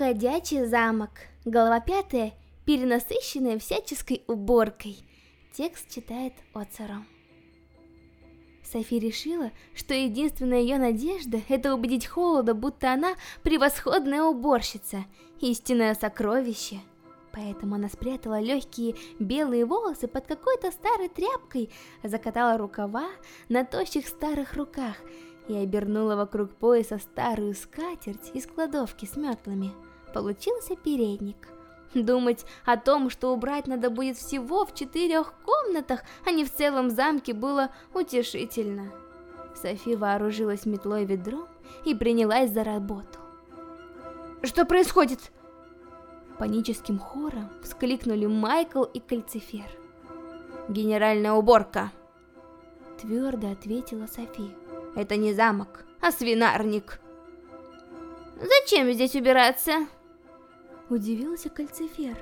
Ходячий замок. Глава пятая, перенасыщенная всяческой уборкой. Текст читает Оцером. Софи решила, что единственная ее надежда — это убедить Холода, будто она превосходная уборщица, истинное сокровище. Поэтому она спрятала легкие белые волосы под какой-то старой тряпкой, закатала рукава на тощих старых руках и обернула вокруг пояса старую скатерть из кладовки с метлами. Получился передник. Думать о том, что убрать надо будет всего в четырех комнатах, а не в целом замке, было утешительно. Софи вооружилась метлой ведром и принялась за работу. «Что происходит?» Паническим хором вскликнули Майкл и Кальцифер. «Генеральная уборка!» Твердо ответила Софи. «Это не замок, а свинарник!» «Зачем здесь убираться?» Удивился Кальцифер.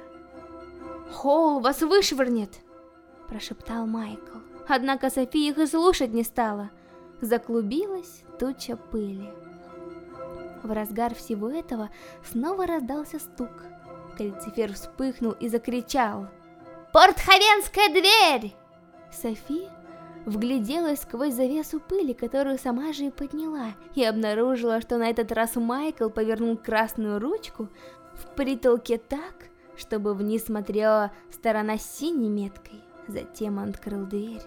«Хоул вас вышвырнет!» Прошептал Майкл. Однако София их и слушать не стала. Заклубилась туча пыли. В разгар всего этого снова раздался стук. Кальцифер вспыхнул и закричал. «Портховенская дверь!» Софи вгляделась сквозь завесу пыли, которую сама же и подняла, и обнаружила, что на этот раз Майкл повернул красную ручку, в притолке так, чтобы вниз смотрела сторона синей меткой. Затем он открыл дверь.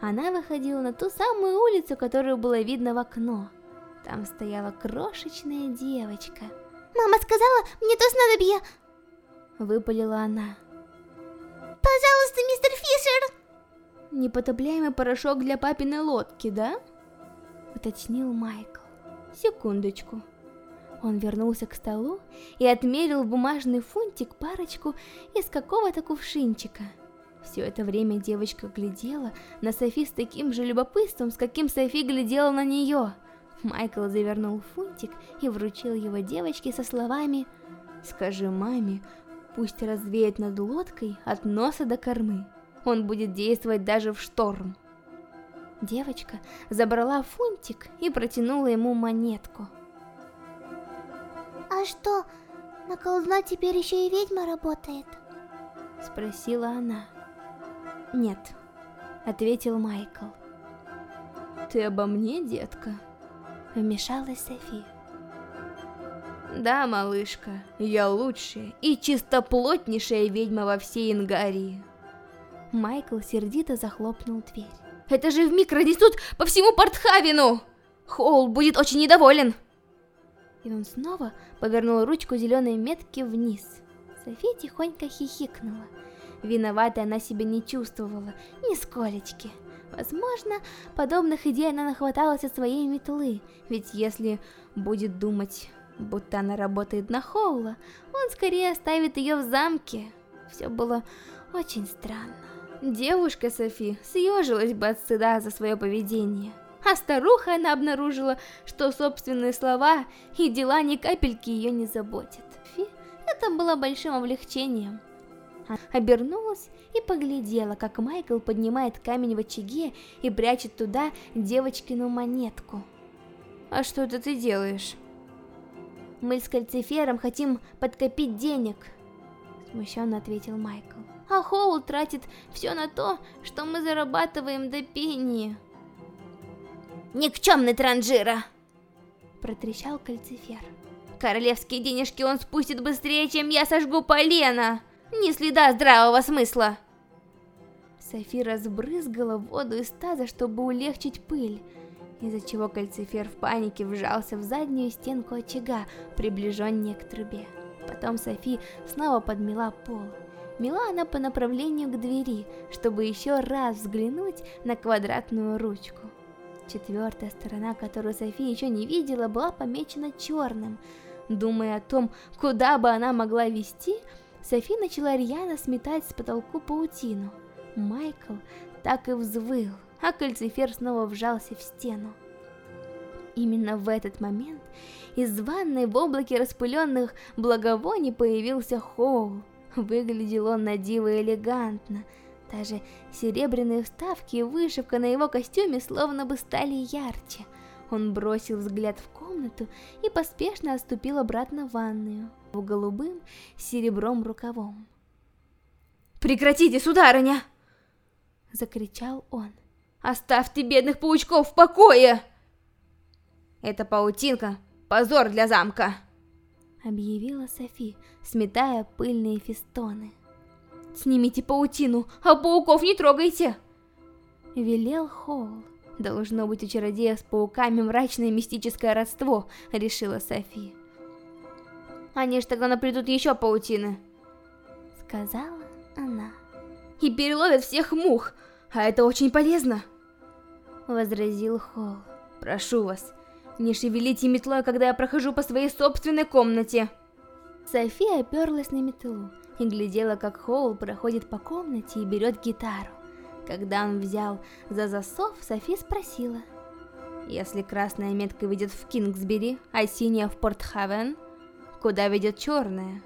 Она выходила на ту самую улицу, которую было видно в окно. Там стояла крошечная девочка. «Мама сказала, мне тоже надо бья...» Выпалила она. «Пожалуйста, мистер Фишер!» «Непотопляемый порошок для папиной лодки, да?» Уточнил Майкл. «Секундочку». Он вернулся к столу и отмерил в бумажный фунтик парочку из какого-то кувшинчика. Все это время девочка глядела на Софи с таким же любопытством, с каким Софи глядела на нее. Майкл завернул фунтик и вручил его девочке со словами «Скажи маме, пусть развеет над лодкой от носа до кормы. Он будет действовать даже в шторм». Девочка забрала фунтик и протянула ему монетку. «А что, на колдуна теперь еще и ведьма работает?» Спросила она. «Нет», — ответил Майкл. «Ты обо мне, детка?» Вмешалась София. «Да, малышка, я лучшая и чистоплотнейшая ведьма во всей Ингарии». Майкл сердито захлопнул дверь. «Это же вмиг разнесут по всему Портхавину! Холл будет очень недоволен!» И он снова повернул ручку зеленой метки вниз. София тихонько хихикнула. Виноватой она себя не чувствовала, ни сколечки. Возможно, подобных идей она нахваталась от своей метлы, ведь если будет думать, будто она работает на Хоула, он скорее оставит ее в замке. Все было очень странно. Девушка Софи съежилась бы от стыда за свое поведение. А старуха она обнаружила, что собственные слова и дела ни капельки ее не заботят. Фи, это было большим облегчением. Обернулась и поглядела, как Майкл поднимает камень в очаге и прячет туда девочкину монетку. «А что это ты делаешь?» «Мы с Кальцифером хотим подкопить денег», — смущенно ответил Майкл. «А Хоул тратит все на то, что мы зарабатываем до пении». «Никчемный транжира!» Протрещал Кальцифер. «Королевские денежки он спустит быстрее, чем я сожгу полено! Ни следа здравого смысла!» Софи разбрызгала воду из таза, чтобы улегчить пыль, из-за чего Кальцифер в панике вжался в заднюю стенку очага, приближеннее к трубе. Потом Софи снова подмела пол. Мела она по направлению к двери, чтобы еще раз взглянуть на квадратную ручку. Четвертая сторона, которую София еще не видела, была помечена черным. Думая о том, куда бы она могла вести, Софи начала рьяно сметать с потолку паутину. Майкл так и взвыл, а кальцифер снова вжался в стену. Именно в этот момент из ванной в облаке распыленных благовоний появился Хоул. Выглядел он на диво элегантно, даже серебряные вставки и вышивка на его костюме словно бы стали ярче. Он бросил взгляд в комнату и поспешно отступил обратно в ванную, в голубым серебром рукавом. «Прекратите, сударыня!» Закричал он. «Оставьте бедных паучков в покое!» «Это паутинка, позор для замка!» Объявила Софи, сметая пыльные фестоны. «Снимите паутину, а пауков не трогайте!» Велел Холл. Должно быть у чародея с пауками мрачное мистическое родство, решила Софи. Они ж тогда наплетут еще паутины. Сказала она. И переловят всех мух, а это очень полезно. Возразил Холл. Прошу вас, не шевелите метлой, когда я прохожу по своей собственной комнате. София оперлась на метлу и глядела, как Холл проходит по комнате и берет гитару. Когда он взял за засов, Софи спросила. Если красная метка ведет в Кингсбери, а синяя в Портхавен, куда ведет черная?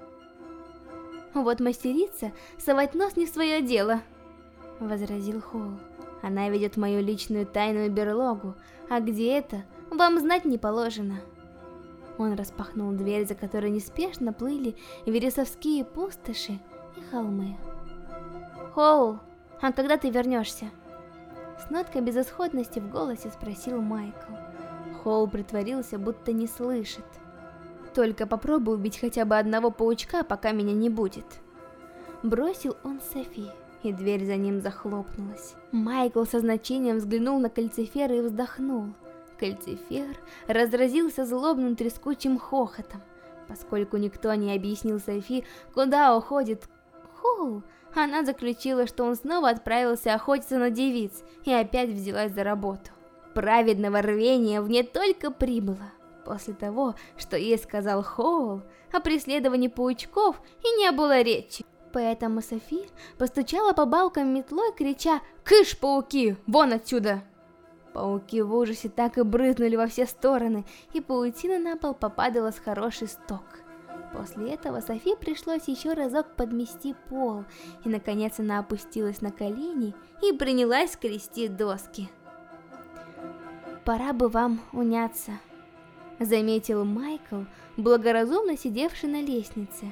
Вот мастерица совать нос не в свое дело, возразил Холл. Она ведет мою личную тайную берлогу, а где это, вам знать не положено. Он распахнул дверь, за которой неспешно плыли вересовские пустоши и холмы. Холл, а когда ты вернешься? С ноткой безысходности в голосе спросил Майкл. Холл притворился, будто не слышит. Только попробуй убить хотя бы одного паучка, пока меня не будет. Бросил он Софи, и дверь за ним захлопнулась. Майкл со значением взглянул на кальцифера и вздохнул. Кальцифер разразился злобным трескучим хохотом. Поскольку никто не объяснил Софи, куда уходит Холл, она заключила, что он снова отправился охотиться на девиц и опять взялась за работу. Праведного рвения в ней только прибыло. После того, что ей сказал Хоул, о преследовании паучков и не было речи. Поэтому Софи постучала по балкам метлой, крича «Кыш, пауки! Вон отсюда!» Пауки в ужасе так и брызнули во все стороны, и паутина на пол попадала с хороший сток. После этого Софи пришлось еще разок подмести пол, и наконец она опустилась на колени и принялась скрести доски. «Пора бы вам уняться», — заметил Майкл, благоразумно сидевший на лестнице.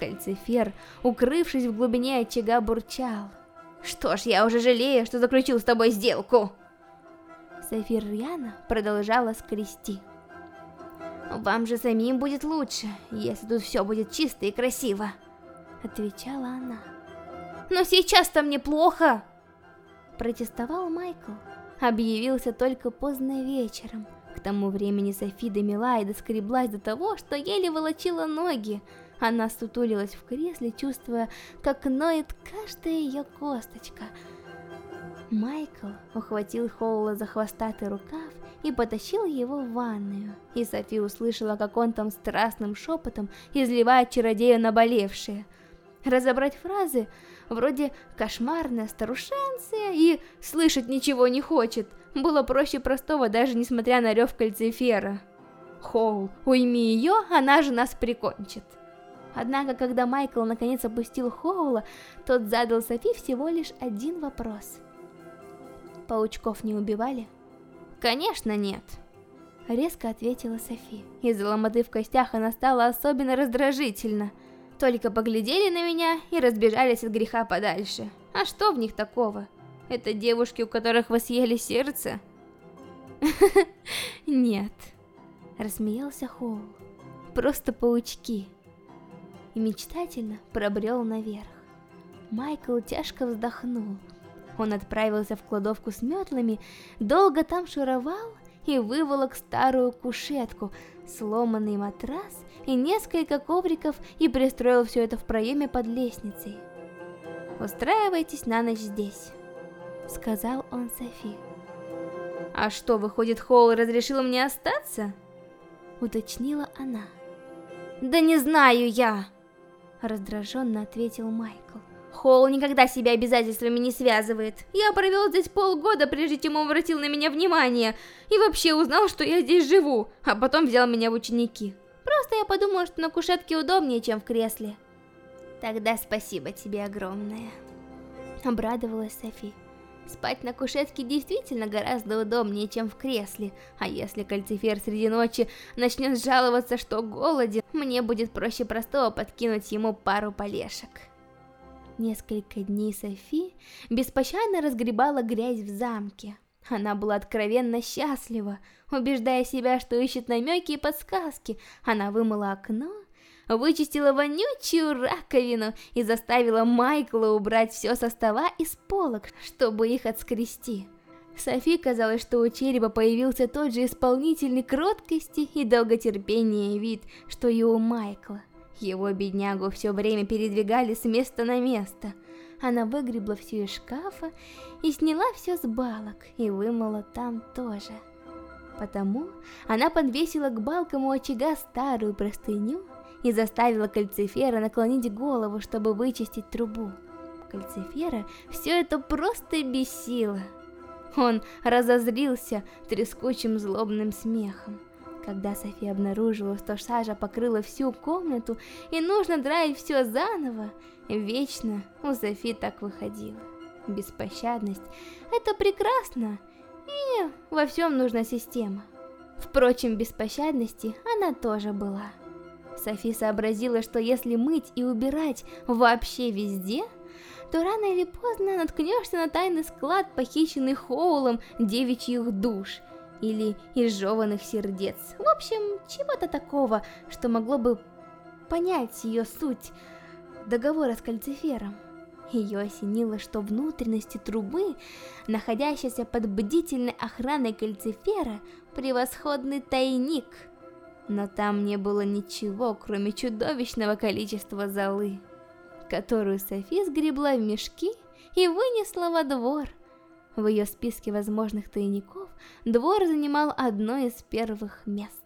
Кальцифер, укрывшись в глубине очага, бурчал. «Что ж, я уже жалею, что заключил с тобой сделку!» Софир Рьяна продолжала скрести. «Вам же самим будет лучше, если тут все будет чисто и красиво», — отвечала она. «Но сейчас-то мне плохо!» Протестовал Майкл. Объявился только поздно вечером. К тому времени Софи домела и доскреблась до того, что еле волочила ноги. Она сутулилась в кресле, чувствуя, как ноет каждая ее косточка. Майкл ухватил Хоула за хвостатый рукав и потащил его в ванную. И Софи услышала, как он там страстным шепотом изливает чародею наболевшее. Разобрать фразы вроде «кошмарная старушенция» и «слышать ничего не хочет» было проще простого, даже несмотря на рев кальцифера. Хоул, уйми ее, она же нас прикончит. Однако, когда Майкл наконец опустил Хоула, тот задал Софи всего лишь один вопрос. Паучков не убивали? Конечно нет. Резко ответила Софи. Из-за ломоты в костях она стала особенно раздражительна. Только поглядели на меня и разбежались от греха подальше. А что в них такого? Это девушки, у которых вы съели сердце? Нет. Рассмеялся Хоул. Просто паучки. И мечтательно пробрел наверх. Майкл тяжко вздохнул, он отправился в кладовку с метлами, долго там шуровал и выволок старую кушетку, сломанный матрас и несколько ковриков и пристроил все это в проеме под лестницей. «Устраивайтесь на ночь здесь», — сказал он Софи. «А что, выходит, Холл разрешил мне остаться?» — уточнила она. «Да не знаю я!» — раздраженно ответил Майкл. Холл никогда себя обязательствами не связывает. Я провел здесь полгода, прежде чем он обратил на меня внимание, и вообще узнал, что я здесь живу, а потом взял меня в ученики. Просто я подумала, что на кушетке удобнее, чем в кресле. Тогда спасибо тебе огромное. Обрадовалась Софи. Спать на кушетке действительно гораздо удобнее, чем в кресле, а если кальцифер среди ночи начнет жаловаться, что голоден, мне будет проще простого подкинуть ему пару полешек. Несколько дней Софи беспощадно разгребала грязь в замке. Она была откровенно счастлива, убеждая себя, что ищет намеки и подсказки. Она вымыла окно, вычистила вонючую раковину и заставила Майкла убрать все со стола и с полок, чтобы их отскрести. Софи казалось, что у черепа появился тот же исполнительный кроткости и долготерпения вид, что и у Майкла. Его беднягу все время передвигали с места на место. Она выгребла все из шкафа и сняла все с балок и вымыла там тоже. Потому она подвесила к балкам у очага старую простыню и заставила кальцифера наклонить голову, чтобы вычистить трубу. Кальцифера все это просто бесило. Он разозлился трескучим злобным смехом. Когда София обнаружила, что сажа покрыла всю комнату и нужно драить все заново, вечно у Софи так выходило. Беспощадность – это прекрасно, и во всем нужна система. Впрочем, беспощадности она тоже была. Софи сообразила, что если мыть и убирать вообще везде, то рано или поздно наткнешься на тайный склад, похищенный Хоулом девичьих душ – или изжеванных сердец. В общем, чего-то такого, что могло бы понять ее суть договора с кальцифером. Ее осенило, что внутренности трубы, находящейся под бдительной охраной кальцифера, превосходный тайник. Но там не было ничего, кроме чудовищного количества золы, которую Софи сгребла в мешки и вынесла во двор. В ее списке возможных тайников двор занимал одно из первых мест.